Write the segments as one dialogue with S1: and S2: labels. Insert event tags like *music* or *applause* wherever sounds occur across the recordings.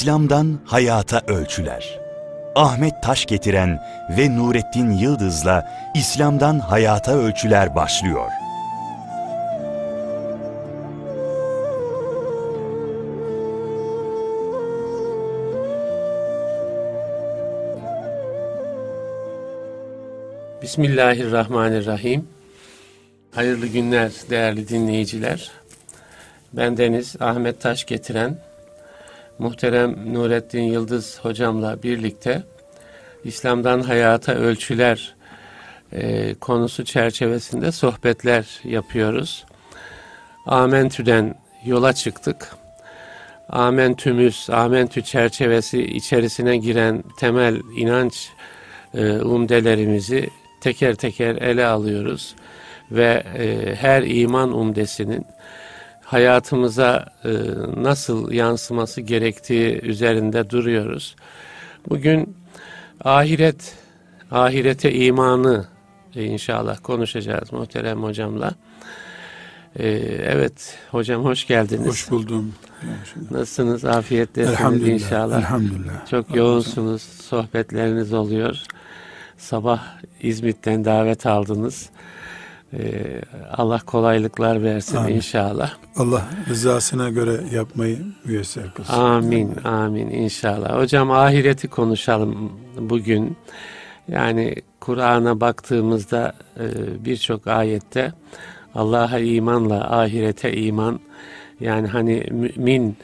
S1: İslam'dan Hayata Ölçüler Ahmet Taş getiren ve Nurettin Yıldız'la İslam'dan Hayata Ölçüler başlıyor.
S2: Bismillahirrahmanirrahim. Hayırlı günler değerli dinleyiciler. Ben Deniz Ahmet Taş getiren muhterem Nurettin Yıldız hocamla birlikte İslam'dan Hayata Ölçüler e, konusu çerçevesinde sohbetler yapıyoruz. Amentü'den yola çıktık. Amentümüz, Amentü çerçevesi içerisine giren temel inanç e, umdelerimizi teker teker ele alıyoruz ve e, her iman umdesinin hayatımıza e, nasıl yansıması gerektiği üzerinde duruyoruz. Bugün ahiret, ahirete imanı inşallah konuşacağız muhterem hocamla. E, evet hocam hoş geldiniz.
S3: Hoş buldum.
S2: Nasılsınız? Afiyettesiniz inşallah.
S3: Elhamdülillah.
S2: Çok yoğunsunuz. Sohbetleriniz oluyor. Sabah İzmit'ten davet aldınız. Ee, Allah kolaylıklar versin Amin. inşallah.
S3: Allah rızasına göre yapmayı müyesser kılsın.
S2: Amin, amin inşallah. Hocam ahireti konuşalım bugün. Yani Kur'an'a baktığımızda e, birçok ayette Allah'a imanla ahirete iman yani hani mümin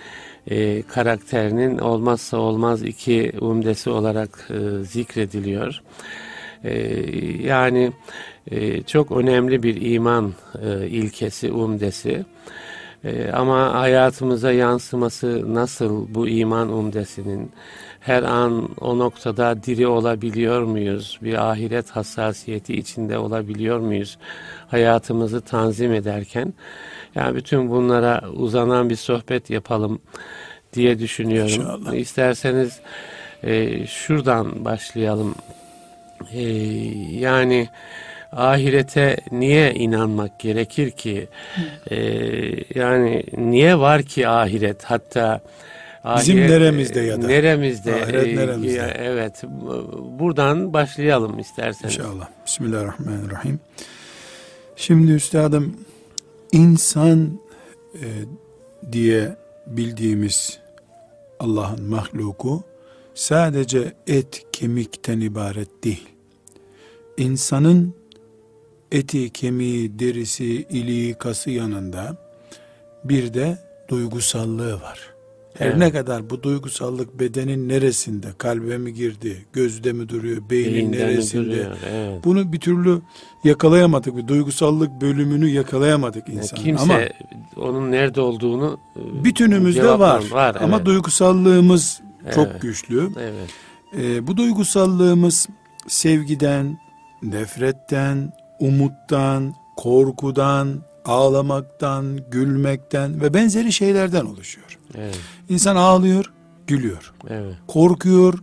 S2: e, karakterinin olmazsa olmaz iki umdesi olarak e, zikrediliyor. E, yani e, çok önemli bir iman e, ilkesi, umdesi. E, ama hayatımıza yansıması nasıl bu iman umdesinin? Her an o noktada diri olabiliyor muyuz? Bir ahiret hassasiyeti içinde olabiliyor muyuz? Hayatımızı tanzim ederken. Yani bütün bunlara uzanan bir sohbet yapalım diye düşünüyorum. İnşallah. İsterseniz e, şuradan başlayalım. E, yani ahirete niye inanmak gerekir ki? E, yani niye var ki ahiret? Hatta
S3: Bizim ahiret, neremizde ya da.
S2: Neremizde. Ahiret e, neremizde. Evet. Buradan başlayalım isterseniz.
S3: İnşallah. Bismillahirrahmanirrahim. Şimdi üstadım insan e, diye bildiğimiz Allah'ın mahluku sadece et kemikten ibaret değil. İnsanın eti, kemiği, derisi, iliği, kası yanında bir de duygusallığı var. Her evet. ne kadar bu duygusallık bedenin neresinde, kalbe mi girdi, gözde mi duruyor, beynin Beyinde neresinde, evet. bunu bir türlü yakalayamadık. Bir duygusallık bölümünü yakalayamadık insan.
S2: Kimse ama onun nerede olduğunu
S3: e, bütünümüzde var. var ama evet. Duygusallığımız evet. çok güçlü. Evet. Ee, bu duygusallığımız sevgiden, nefretten, umuttan, korkudan, ağlamaktan, gülmekten ve benzeri şeylerden oluşuyor. Evet. İnsan ağlıyor, gülüyor. Evet. Korkuyor,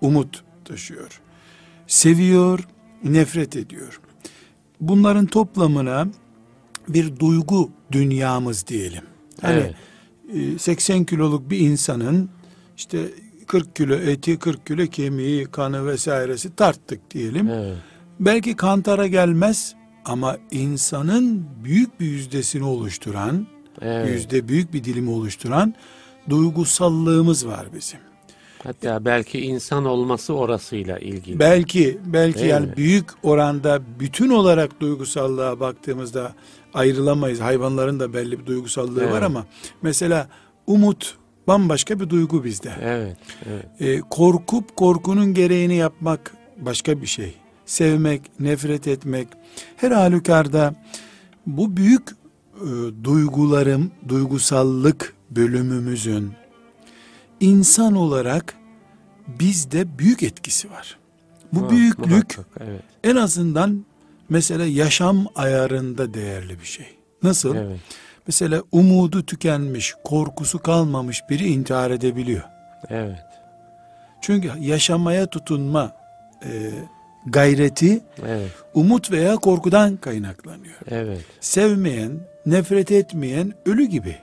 S3: umut taşıyor. Seviyor, nefret ediyor. Bunların toplamına bir duygu dünyamız diyelim. Hani evet. 80 kiloluk bir insanın işte 40 kilo eti, 40 kilo kemiği, kanı vesairesi tarttık diyelim. Evet. Belki kantara gelmez ama insanın büyük bir yüzdesini oluşturan, evet. yüzde büyük bir dilimi oluşturan duygusallığımız var bizim.
S2: Hatta belki insan olması orasıyla ilgili.
S3: Belki, belki Değil yani mi? büyük oranda bütün olarak duygusallığa baktığımızda ayrılamayız. Hayvanların da belli bir duygusallığı evet. var ama mesela umut bambaşka bir duygu bizde. Evet. evet. Ee, korkup korkunun gereğini yapmak başka bir şey sevmek, nefret etmek, her halükarda bu büyük e, duygularım, duygusallık bölümümüzün insan olarak bizde büyük etkisi var. Bu ha, büyüklük evet. en azından mesela yaşam ayarında değerli bir şey. Nasıl? Evet. Mesela umudu tükenmiş, korkusu kalmamış biri intihar edebiliyor. Evet. Çünkü yaşamaya tutunma e, gayreti evet. umut veya korkudan kaynaklanıyor. Evet. Sevmeyen, nefret etmeyen ölü gibi.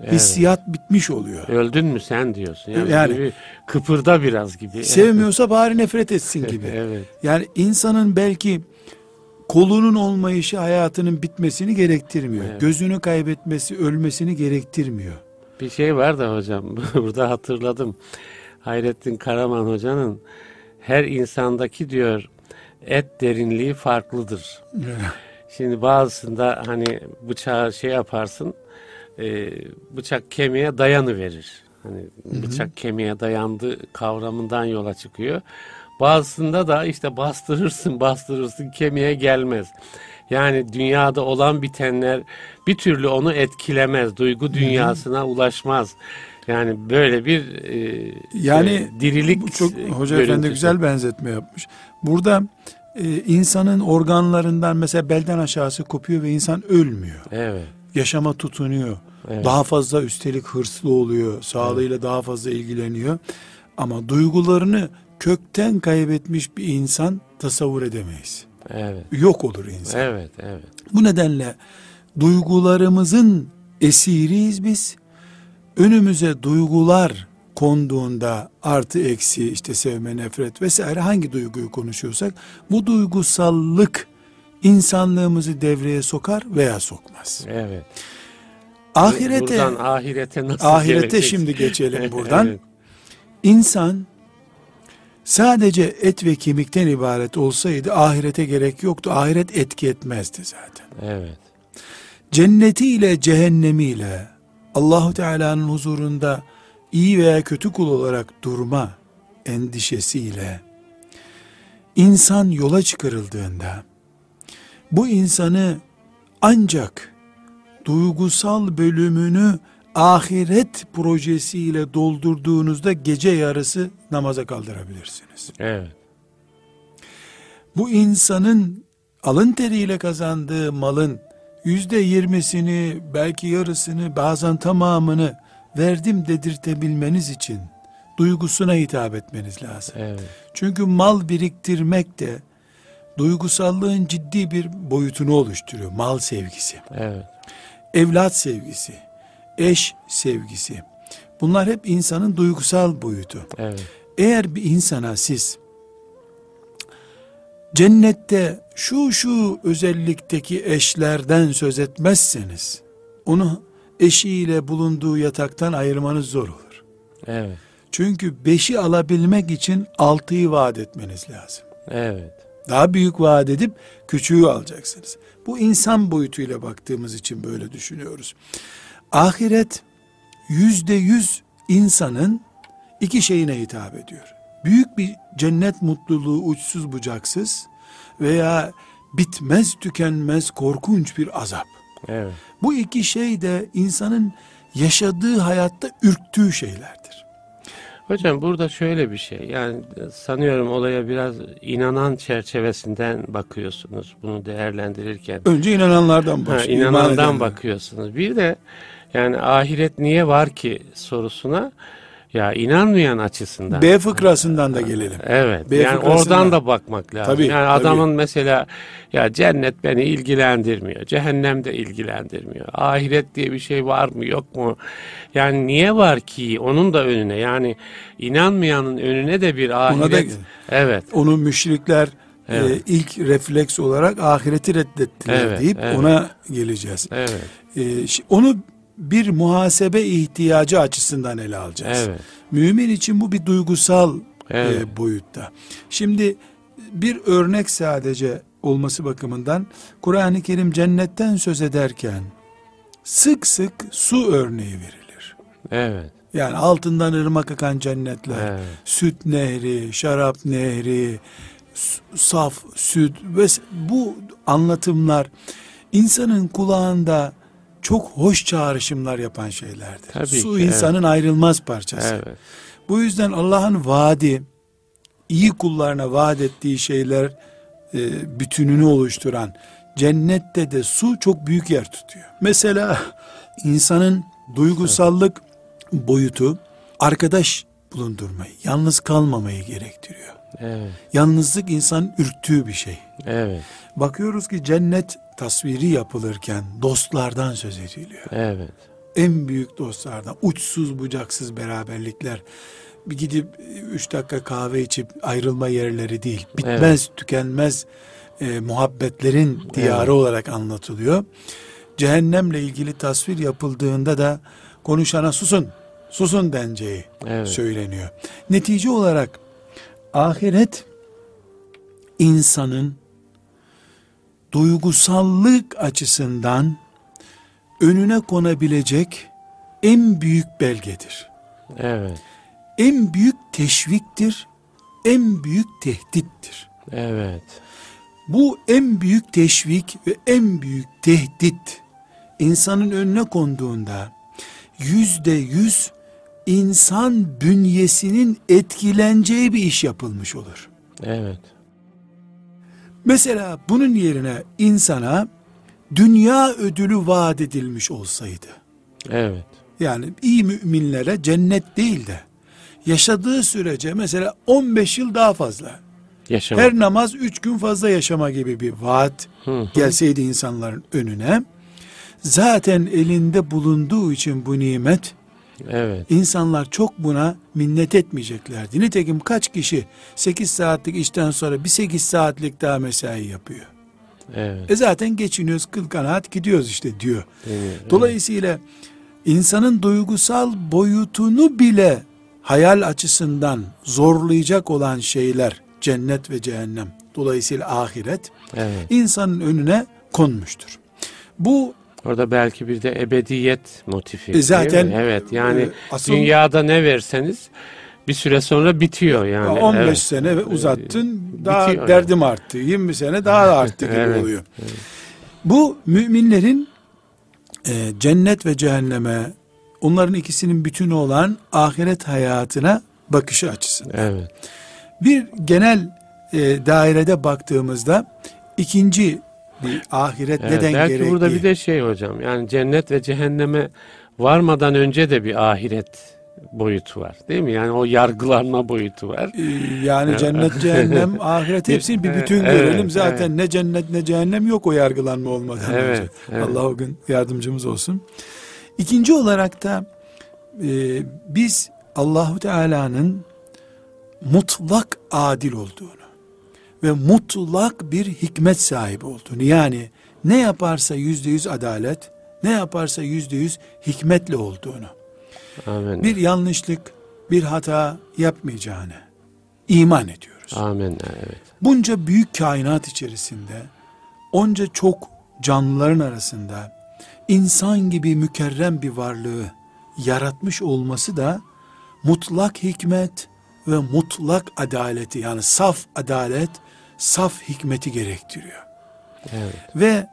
S3: Evet. Hissiyat bitmiş oluyor.
S2: Öldün mü sen diyorsun. Yani, yani gibi, kıpırda biraz gibi.
S3: Sevmiyorsa bari nefret etsin *laughs* gibi. evet. Yani insanın belki kolunun olmayışı hayatının bitmesini gerektirmiyor. Evet. Gözünü kaybetmesi, ölmesini gerektirmiyor.
S2: Bir şey var da hocam *laughs* burada hatırladım. Hayrettin Karaman hocanın her insandaki diyor et derinliği farklıdır. Şimdi bazısında hani bıçağı şey yaparsın e, bıçak kemiğe dayanı verir. Hani bıçak hı hı. kemiğe dayandı kavramından yola çıkıyor. Bazısında da işte bastırırsın bastırırsın kemiğe gelmez. Yani dünyada olan bitenler bir türlü onu etkilemez. Duygu dünyasına ulaşmaz. Yani böyle bir e,
S3: yani e, dirilik çok hoca görüntüsü. efendi güzel benzetme yapmış. Burada e, insanın organlarından mesela belden aşağısı kopuyor ve insan ölmüyor.
S2: Evet.
S3: Yaşama tutunuyor. Evet. Daha fazla üstelik hırslı oluyor. Sağlığıyla evet. daha fazla ilgileniyor. Ama duygularını kökten kaybetmiş bir insan tasavvur edemeyiz.
S2: Evet.
S3: Yok olur insan.
S2: Evet, evet.
S3: Bu nedenle duygularımızın esiriyiz biz. Önümüze duygular konduğunda artı eksi işte sevme, nefret vesaire hangi duyguyu konuşuyorsak bu duygusallık insanlığımızı devreye sokar veya sokmaz.
S2: Evet.
S3: Ahirete
S2: buradan ahirete nasıl
S3: Ahirete gelecek? şimdi geçelim *laughs* buradan. evet. İnsan sadece et ve kemikten ibaret olsaydı ahirete gerek yoktu. Ahiret etki etmezdi zaten.
S2: Evet.
S3: Cennetiyle cehennemiyle Allahu Teala'nın huzurunda iyi veya kötü kul olarak durma endişesiyle insan yola çıkarıldığında bu insanı ancak duygusal bölümünü ahiret projesiyle doldurduğunuzda gece yarısı namaza kaldırabilirsiniz.
S2: Evet.
S3: Bu insanın alın teriyle kazandığı malın yüzde yirmisini belki yarısını bazen tamamını verdim dedirtebilmeniz için duygusuna hitap etmeniz lazım.
S2: Evet.
S3: Çünkü mal biriktirmek de duygusallığın ciddi bir boyutunu oluşturuyor. Mal sevgisi.
S2: Evet.
S3: Evlat sevgisi, eş sevgisi. Bunlar hep insanın duygusal boyutu.
S2: Evet.
S3: Eğer bir insana siz cennette şu şu özellikteki eşlerden söz etmezseniz onu eşiyle bulunduğu yataktan ayırmanız zor olur.
S2: Evet.
S3: Çünkü beşi alabilmek için altıyı vaat etmeniz lazım.
S2: Evet.
S3: Daha büyük vaat edip küçüğü alacaksınız. Bu insan boyutuyla baktığımız için böyle düşünüyoruz. Ahiret yüzde yüz insanın iki şeyine hitap ediyor. Büyük bir cennet mutluluğu uçsuz bucaksız veya bitmez tükenmez korkunç bir azap.
S2: Evet.
S3: Bu iki şey de insanın yaşadığı hayatta ürktüğü şeylerdir.
S2: Hocam burada şöyle bir şey yani sanıyorum olaya biraz inanan çerçevesinden bakıyorsunuz bunu değerlendirirken.
S3: Önce inananlardan başlıyor.
S2: inanandan bakıyorsunuz. Bir de yani ahiret niye var ki sorusuna ya inanmayan açısından.
S3: B fıkrasından da gelelim.
S2: Evet. B yani oradan da bakmak lazım. Tabii, yani adamın tabii. mesela ya cennet beni ilgilendirmiyor. Cehennem de ilgilendirmiyor. Ahiret diye bir şey var mı yok mu? Yani niye var ki onun da önüne yani inanmayanın önüne de bir ahiret. Ona da, evet.
S3: Onun müşrikler e, Evet. E, ilk refleks olarak ahireti reddettiler evet, deyip evet. ona geleceğiz.
S2: Evet.
S3: E, onu bir muhasebe ihtiyacı açısından ele alacağız.
S2: Evet.
S3: Mümin için bu bir duygusal e, evet. e, boyutta. Şimdi bir örnek sadece olması bakımından Kur'an-ı Kerim cennetten söz ederken sık sık su örneği verilir.
S2: Evet.
S3: Yani altından ırmak akan cennetler, evet. süt nehri, şarap nehri, saf süt ve bu anlatımlar insanın kulağında çok hoş çağrışımlar yapan şeylerdir.
S2: Tabii
S3: Su
S2: ki,
S3: insanın evet. ayrılmaz parçası.
S2: Evet.
S3: Bu yüzden Allah'ın vaadi, iyi kullarına vaat ettiği şeyler e, bütününü oluşturan cennette de su çok büyük yer tutuyor. Mesela insanın duygusallık boyutu arkadaş bulundurmayı, yalnız kalmamayı gerektiriyor.
S2: Evet.
S3: Yalnızlık insan ürktüğü bir şey.
S2: Evet.
S3: Bakıyoruz ki cennet tasviri yapılırken dostlardan söz ediliyor.
S2: Evet.
S3: en büyük dostlardan. Uçsuz bucaksız beraberlikler. Bir gidip üç dakika kahve içip ayrılma yerleri değil. Bitmez, evet. tükenmez e, muhabbetlerin diyarı evet. olarak anlatılıyor. Cehennemle ilgili tasvir yapıldığında da konuşana susun, susun denceği evet. söyleniyor. Netice olarak ahiret insanın duygusallık açısından önüne konabilecek en büyük belgedir.
S2: Evet.
S3: En büyük teşviktir, en büyük tehdittir.
S2: Evet.
S3: Bu en büyük teşvik ve en büyük tehdit insanın önüne konduğunda yüzde yüz insan bünyesinin etkileneceği bir iş yapılmış olur.
S2: Evet.
S3: Mesela bunun yerine insana dünya ödülü vaat edilmiş olsaydı.
S2: Evet.
S3: Yani iyi müminlere cennet değil de yaşadığı sürece mesela 15 yıl daha fazla. Yaşama. Her namaz 3 gün fazla yaşama gibi bir vaat hı hı. gelseydi insanların önüne. Zaten elinde bulunduğu için bu nimet
S2: Evet.
S3: İnsanlar çok buna minnet etmeyeceklerdi. Nitekim kaç kişi 8 saatlik işten sonra bir 8 saatlik daha mesai yapıyor.
S2: Evet.
S3: E zaten geçiniyoruz kıl kanaat gidiyoruz işte diyor. Evet, Dolayısıyla insanın duygusal boyutunu bile hayal açısından zorlayacak olan şeyler cennet ve cehennem. Dolayısıyla ahiret evet. insanın önüne konmuştur. Bu
S2: Orada belki bir de ebediyet motifi. E zaten evet yani e, asıl, dünyada ne verseniz bir süre sonra bitiyor yani.
S3: 15 evet. sene uzattın daha bitiyor derdim yani. arttı. 20 sene daha da arttı gibi *laughs* evet, oluyor. Evet. Bu müminlerin e, cennet ve cehenneme onların ikisinin bütünü olan ahiret hayatına bakışı açısından.
S2: Evet.
S3: Bir genel e, dairede baktığımızda ikinci bir ahiret evet, neden belki gerekli?
S2: burada bir de şey hocam yani cennet ve cehenneme varmadan önce de bir ahiret boyutu var. Değil mi? Yani o yargılanma boyutu var.
S3: Ee, yani cennet, cehennem, *laughs* ahiret hepsini bir bütün evet, görelim. Zaten evet. ne cennet ne cehennem yok o yargılanma olmadan evet, önce. Evet. Allah o gün yardımcımız olsun. İkinci olarak da e, biz Allahu Teala'nın mutlak adil olduğunu ve mutlak bir hikmet sahibi olduğunu yani ne yaparsa yüzde yüz adalet ne yaparsa yüzde yüz hikmetle olduğunu
S2: Amin.
S3: bir yanlışlık bir hata yapmayacağını iman ediyoruz.
S2: Amin. Evet.
S3: Bunca büyük kainat içerisinde onca çok canlıların arasında insan gibi mükerrem bir varlığı yaratmış olması da mutlak hikmet ve mutlak adaleti yani saf adalet saf hikmeti gerektiriyor.
S2: Evet.
S3: Ve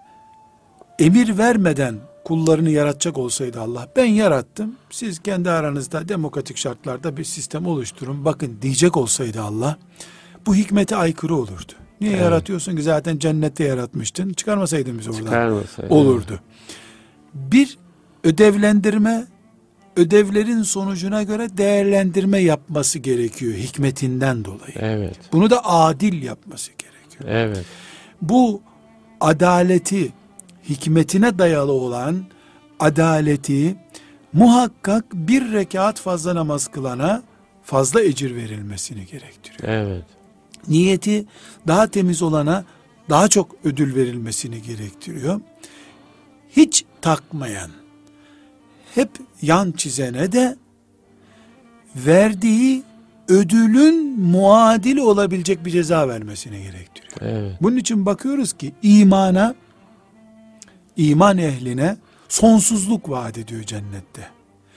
S3: emir vermeden kullarını yaratacak olsaydı Allah ben yarattım siz kendi aranızda demokratik şartlarda bir sistem oluşturun bakın diyecek olsaydı Allah bu hikmete aykırı olurdu. Niye evet. yaratıyorsun ki zaten cennette yaratmıştın çıkarmasaydın biz oradan olurdu. Bir ödevlendirme ödevlerin sonucuna göre değerlendirme yapması gerekiyor hikmetinden dolayı.
S2: Evet.
S3: Bunu da adil yapması gerekiyor.
S2: Evet.
S3: Bu adaleti hikmetine dayalı olan adaleti muhakkak bir rekat fazla namaz kılana fazla ecir verilmesini gerektiriyor.
S2: Evet.
S3: Niyeti daha temiz olana daha çok ödül verilmesini gerektiriyor. Hiç takmayan, hep yan çizene de verdiği ödülün muadili olabilecek bir ceza vermesine gerektiriyor.
S2: Evet.
S3: Bunun için bakıyoruz ki imana, iman ehline sonsuzluk vaat ediyor cennette.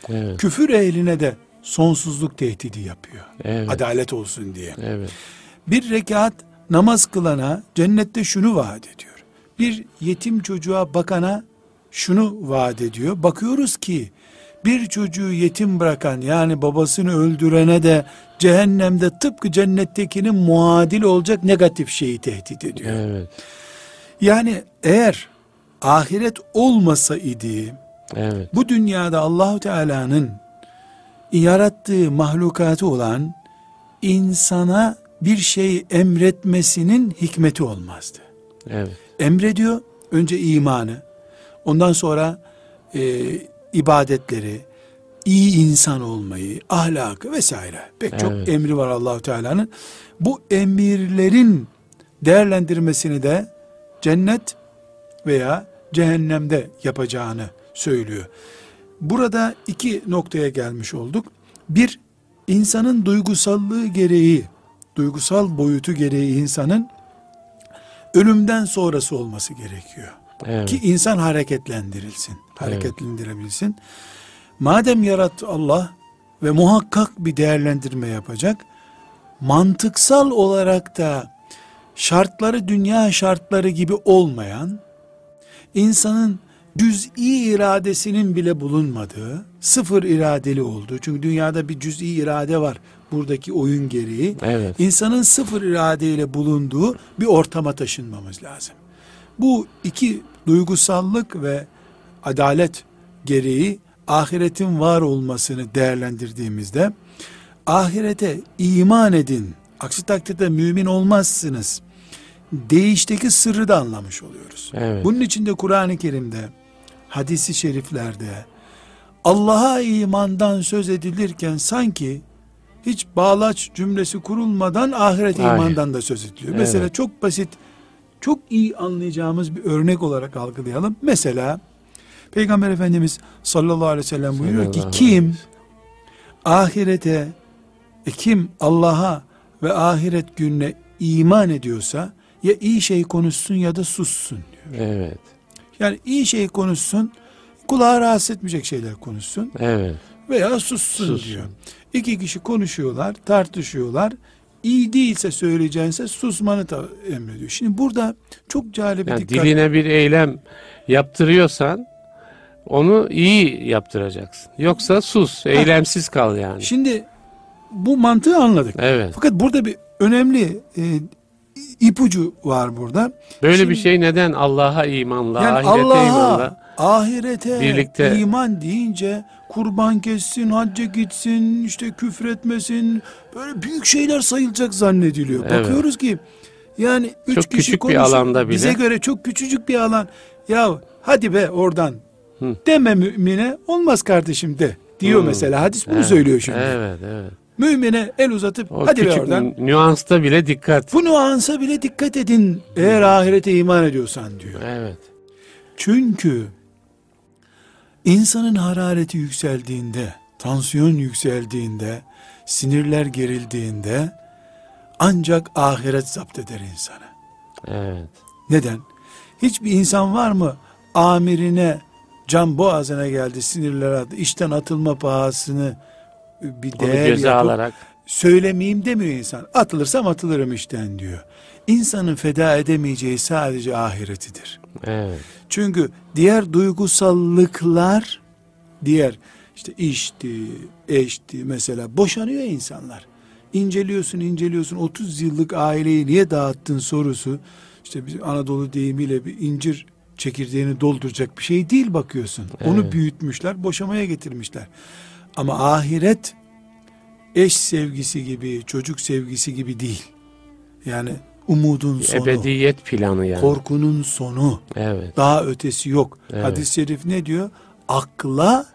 S2: Evet.
S3: Küfür ehline de sonsuzluk tehdidi yapıyor.
S2: Evet.
S3: Adalet olsun diye.
S2: Evet.
S3: Bir rekat namaz kılana cennette şunu vaat ediyor. Bir yetim çocuğa bakana şunu vaat ediyor. Bakıyoruz ki bir çocuğu yetim bırakan yani babasını öldürene de cehennemde tıpkı cennettekinin muadil olacak negatif şeyi tehdit ediyor.
S2: Evet.
S3: Yani eğer ahiret olmasa idi
S2: evet.
S3: bu dünyada Allahu Teala'nın yarattığı mahlukatı olan insana bir şey emretmesinin hikmeti olmazdı.
S2: Evet.
S3: Emrediyor önce imanı, Ondan sonra e, ibadetleri, iyi insan olmayı, ahlakı vesaire pek evet. çok emri var Allahu Teala'nın. Bu emirlerin değerlendirmesini de cennet veya cehennemde yapacağını söylüyor. Burada iki noktaya gelmiş olduk. Bir, insanın duygusallığı gereği, duygusal boyutu gereği insanın ölümden sonrası olması gerekiyor. Evet. Ki insan hareketlendirilsin, hareketlendirebilsin. Evet. Madem yarattı Allah ve muhakkak bir değerlendirme yapacak, mantıksal olarak da şartları dünya şartları gibi olmayan, insanın cüz'i iradesinin bile bulunmadığı, sıfır iradeli olduğu, çünkü dünyada bir cüz'i irade var buradaki oyun gereği, evet. insanın sıfır iradeyle bulunduğu bir ortama taşınmamız lazım. Bu iki duygusallık ve adalet gereği ahiretin var olmasını değerlendirdiğimizde, ahirete iman edin, aksi takdirde mümin olmazsınız, değişteki sırrı da anlamış oluyoruz. Evet. Bunun için de Kur'an-ı Kerim'de hadisi şeriflerde Allah'a imandan söz edilirken sanki hiç bağlaç cümlesi kurulmadan ahiret Hayır. imandan da söz ediliyor. Evet. Mesela çok basit, çok iyi anlayacağımız bir örnek olarak algılayalım. Mesela Peygamber Efendimiz sallallahu aleyhi ve sellem buyuruyor ki kim ahirete e, kim Allah'a ve ahiret gününe iman ediyorsa ya iyi şey konuşsun ya da sussun diyor. Evet. Yani iyi şey konuşsun, kulağı rahatsız etmeyecek şeyler konuşsun. Evet. Veya sussun, sussun. diyor. İki kişi konuşuyorlar, tartışıyorlar. İyi değilse söyleyeceğinse susmanı da emrediyor. Şimdi burada çok cahil bir yani
S2: dikkat. Diline bir eylem yaptırıyorsan onu iyi yaptıracaksın. Yoksa sus, eylemsiz kal yani.
S3: Şimdi bu mantığı anladık. Evet. Fakat burada bir önemli e, ipucu var burada.
S2: Böyle Şimdi, bir şey neden Allah'a imanla, yani ahirete Allah'a, imanla
S3: ahirete birlikte iman deyince kurban kessin, hacca gitsin, işte küfretmesin, böyle büyük şeyler sayılacak zannediliyor. Evet. Bakıyoruz ki yani üç çok kişi küçük bir alanda bile. Bize göre çok küçücük bir alan. Ya hadi be oradan Hı. deme mümine olmaz kardeşim de diyor Hı. mesela. Hadis bunu evet. söylüyor şimdi. Evet, evet. Mümine el uzatıp o hadi be oradan.
S2: Nüansta bile dikkat.
S3: Bu nüansa bile dikkat edin eğer ahirete iman ediyorsan diyor. Evet. Çünkü insanın harareti yükseldiğinde, tansiyon yükseldiğinde, sinirler gerildiğinde ancak ahiret zapt eder insanı. Evet. Neden? Hiçbir insan var mı amirine can boğazına geldi sinirler attı, işten atılma pahasını bir değer göze yapıp, alarak söylemeyeyim demiyor insan. Atılırsam atılırım işten diyor. İnsanın feda edemeyeceği sadece ahiretidir. Evet. Çünkü diğer duygusallıklar, diğer işte işti, eşti mesela boşanıyor insanlar. İnceliyorsun, inceliyorsun. 30 yıllık aileyi niye dağıttın sorusu işte biz Anadolu deyimiyle bir incir çekirdeğini dolduracak bir şey değil bakıyorsun. Evet. Onu büyütmüşler, boşamaya getirmişler. Ama ahiret eş sevgisi gibi, çocuk sevgisi gibi değil. Yani umudun sonu.
S2: Ebediyet planı yani.
S3: Korkunun sonu. Evet. Daha ötesi yok. Evet. Hadis-i şerif ne diyor? Akla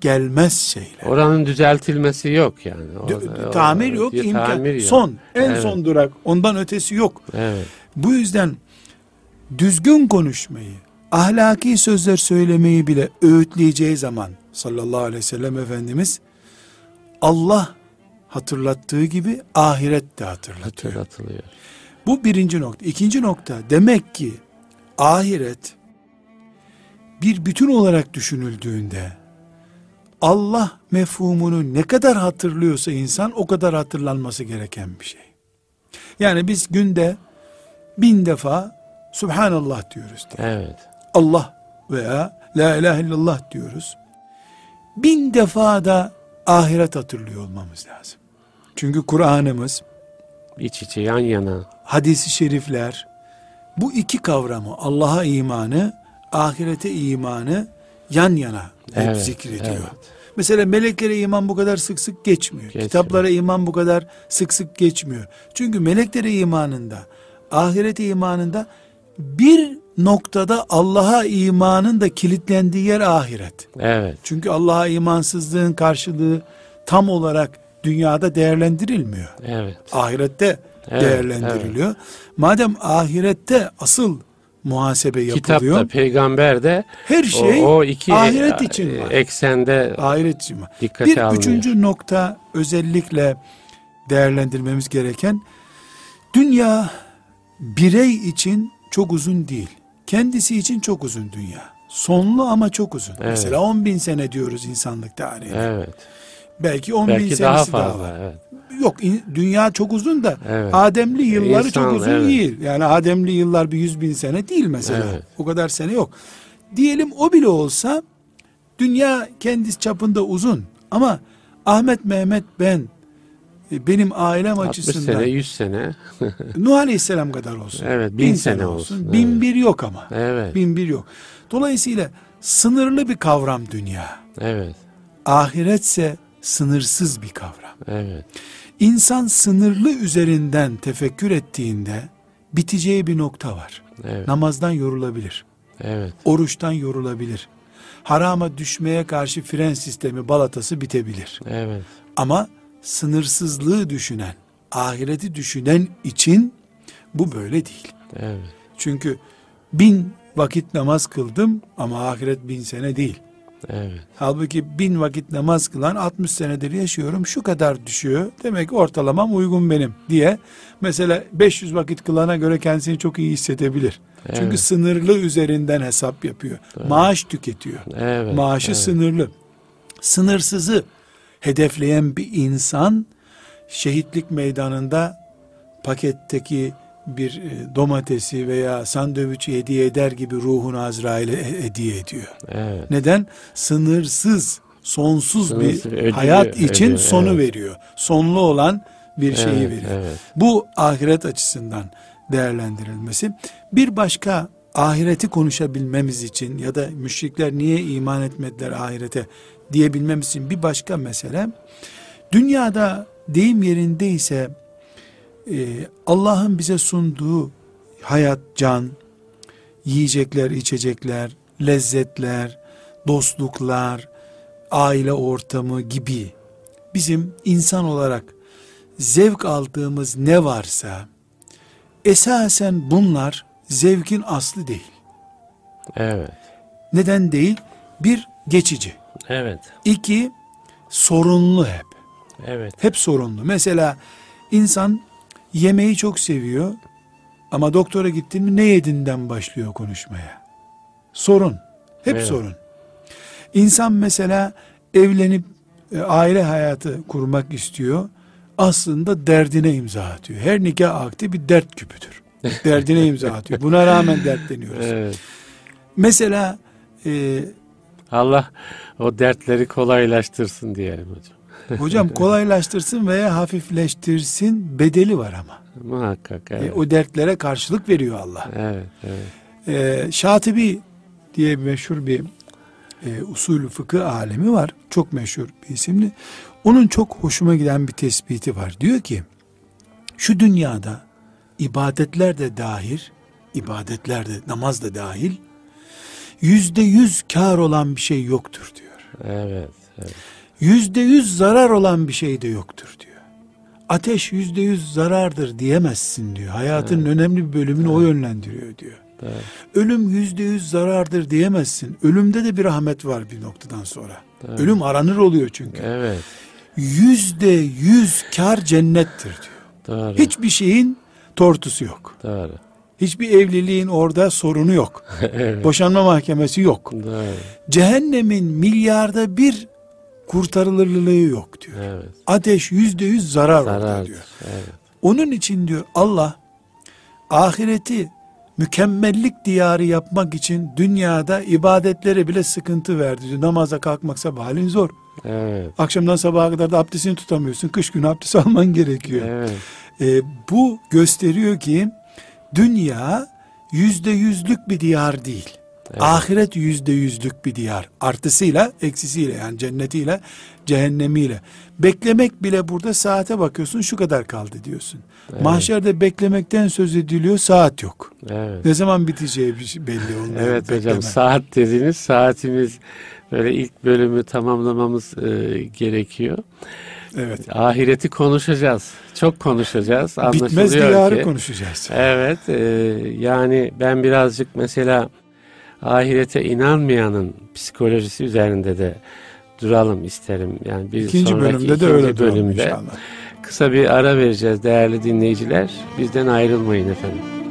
S3: gelmez şeyler.
S2: Oranın düzeltilmesi yok yani.
S3: Orada, tamir yok, imkan. Tamir yok. Son, en evet. son durak. Ondan ötesi yok. Evet. Bu yüzden düzgün konuşmayı, ahlaki sözler söylemeyi bile öğütleyeceği zaman sallallahu aleyhi ve sellem Efendimiz Allah hatırlattığı gibi ahiret de hatırlatıyor. Hatırlatılıyor. Bu birinci nokta. İkinci nokta demek ki ahiret bir bütün olarak düşünüldüğünde Allah mefhumunu ne kadar hatırlıyorsa insan o kadar hatırlanması gereken bir şey. Yani biz günde bin defa Subhanallah diyoruz. Diye. Evet. Allah veya La ilahe illallah diyoruz. Bin defa da ahiret hatırlıyor olmamız lazım. Çünkü Kur'an'ımız
S2: iç içe yan yana
S3: hadisi şerifler bu iki kavramı Allah'a imanı, ahirete imanı yan yana hep evet, zikrediyor. Evet. Mesela meleklere iman bu kadar sık sık geçmiyor. geçmiyor. Kitaplara iman bu kadar sık sık geçmiyor. Çünkü meleklere imanında, ahirete imanında bir noktada Allah'a imanın da kilitlendiği yer ahiret.
S2: Evet.
S3: Çünkü Allah'a imansızlığın karşılığı tam olarak dünyada değerlendirilmiyor.
S2: Evet.
S3: Ahirette evet, değerlendiriliyor. Evet. Madem ahirette asıl muhasebe yapılıyor.
S2: Kitapta, peygamber de
S3: her şey o, o iki ahiret için
S2: var. Eksende
S3: ahiret için var. Bir alınıyor. üçüncü nokta özellikle değerlendirmemiz gereken dünya birey için çok uzun değil. Kendisi için çok uzun dünya. Sonlu ama çok uzun. Evet. Mesela 10 bin sene diyoruz insanlık tarihinde.
S2: Evet.
S3: Belki 10 Belki bin senesi daha fazla. Daha var. Evet. Yok dünya çok uzun da evet. Ademli yılları İnsan, çok uzun evet. değil. Yani Ademli yıllar bir yüz bin sene değil mesela. Evet. O kadar sene yok. Diyelim o bile olsa dünya kendisi çapında uzun. Ama Ahmet Mehmet ben e, benim ailem 60 açısından
S2: sene 100 sene *laughs*
S3: Nuh Aleyhisselam kadar olsun.
S2: Evet bin, bin sene, sene olsun.
S3: olsun. Bin evet. bir yok ama.
S2: Evet.
S3: Bin bir yok. Dolayısıyla sınırlı bir kavram dünya.
S2: Evet.
S3: Ahiretse sınırsız bir kavram.
S2: Evet.
S3: İnsan sınırlı üzerinden tefekkür ettiğinde biteceği bir nokta var.
S2: Evet.
S3: Namazdan yorulabilir.
S2: Evet.
S3: Oruçtan yorulabilir. Harama düşmeye karşı fren sistemi balatası bitebilir.
S2: Evet.
S3: Ama sınırsızlığı düşünen, ahireti düşünen için bu böyle değil.
S2: Evet.
S3: Çünkü bin vakit namaz kıldım ama ahiret bin sene değil.
S2: Evet.
S3: Halbuki bin vakit namaz kılan 60 senedir yaşıyorum şu kadar düşüyor. Demek ki ortalamam uygun benim diye. Mesela 500 vakit kılana göre kendisini çok iyi hissedebilir. Evet. Çünkü sınırlı üzerinden hesap yapıyor. Evet. Maaş tüketiyor.
S2: Evet.
S3: Maaşı evet. sınırlı. Sınırsızı hedefleyen bir insan şehitlik meydanında paketteki bir e, domatesi veya sandviçi hediye eder gibi ruhunu Azrail'e hediye ediyor.
S2: Evet.
S3: Neden? Sınırsız, sonsuz Sınırsız, bir ödülü, hayat için ödülü, sonu evet. veriyor. Sonlu olan bir şeyi evet, veriyor.
S2: Evet.
S3: Bu ahiret açısından değerlendirilmesi. Bir başka ahireti konuşabilmemiz için ya da müşrikler niye iman etmediler ahirete diyebilmemiz için bir başka mesele dünyada deyim yerindeyse e, Allah'ın bize sunduğu hayat, can, yiyecekler, içecekler, lezzetler, dostluklar, aile ortamı gibi bizim insan olarak zevk aldığımız ne varsa esasen bunlar zevkin aslı değil.
S2: Evet.
S3: Neden değil? Bir, geçici.
S2: Evet.
S3: İki, sorunlu hep.
S2: Evet.
S3: Hep sorunlu. Mesela insan yemeği çok seviyor ama doktora gittin mi ne yedinden başlıyor konuşmaya. Sorun. Hep evet. sorun. İnsan mesela evlenip e, aile hayatı kurmak istiyor. Aslında derdine imza atıyor. Her nikah akti bir dert küpüdür. *laughs* Derdine imza atıyor. Buna rağmen dertleniyoruz.
S2: Evet.
S3: Mesela e,
S2: Allah o dertleri kolaylaştırsın diyelim hocam. *laughs*
S3: Hocam kolaylaştırsın veya hafifleştirsin bedeli var ama.
S2: Muhakkak
S3: evet. E, o dertlere karşılık veriyor Allah.
S2: Evet, evet.
S3: E, Şatibi diye meşhur bir e, usul fıkıh alemi var. Çok meşhur bir isimli. Onun çok hoşuma giden bir tespiti var. Diyor ki şu dünyada ibadetler de dahil, ibadetler de namaz da dahil yüzde yüz kar olan bir şey yoktur diyor.
S2: Evet, evet
S3: yüzde yüz zarar olan bir şey de yoktur diyor. Ateş yüzde yüz zarardır diyemezsin diyor. Hayatın evet. önemli bir bölümünü evet. o yönlendiriyor diyor.
S2: Evet.
S3: Ölüm yüzde yüz zarardır diyemezsin. Ölümde de bir rahmet var bir noktadan sonra. Evet. Ölüm aranır oluyor çünkü.
S2: Evet.
S3: Yüzde yüz kar cennettir diyor.
S2: Doğru.
S3: Hiçbir şeyin tortusu yok.
S2: Doğru.
S3: Hiçbir evliliğin orada sorunu yok. *laughs*
S2: evet.
S3: Boşanma mahkemesi yok.
S2: Doğru.
S3: Cehennemin milyarda bir kurtarılırlığı yok diyor.
S2: Evet.
S3: Ateş yüzde yüz zarar, zarar diyor.
S2: Evet.
S3: Onun için diyor Allah ahireti mükemmellik diyarı yapmak için dünyada ibadetlere bile sıkıntı verdi. Diyor. Namaza kalkmak sabahleyin zor.
S2: Evet.
S3: Akşamdan sabaha kadar da abdestini tutamıyorsun. Kış günü abdest *laughs* alman gerekiyor.
S2: Evet.
S3: Ee, bu gösteriyor ki dünya yüzde yüzlük bir diyar değil. Evet. Ahiret yüzde yüzlük bir diyar. Artısıyla, eksisiyle yani cennetiyle, cehennemiyle. Beklemek bile burada saate bakıyorsun şu kadar kaldı diyorsun. Evet. Mahşerde beklemekten söz ediliyor saat yok. Evet. Ne zaman biteceği şey belli olmuyor.
S2: Evet bekleme. hocam saat dediğiniz saatimiz böyle ilk bölümü tamamlamamız e, gerekiyor. Evet. Ahireti konuşacağız. Çok konuşacağız.
S3: Bitmez diyarı ki, konuşacağız.
S2: Evet. E, yani ben birazcık mesela ahirete inanmayanın psikolojisi üzerinde de duralım isterim. Yani bir
S3: ikinci
S2: sonraki
S3: bölümde de öyle bölümde inşallah.
S2: Kısa bir ara vereceğiz değerli dinleyiciler. Bizden ayrılmayın efendim.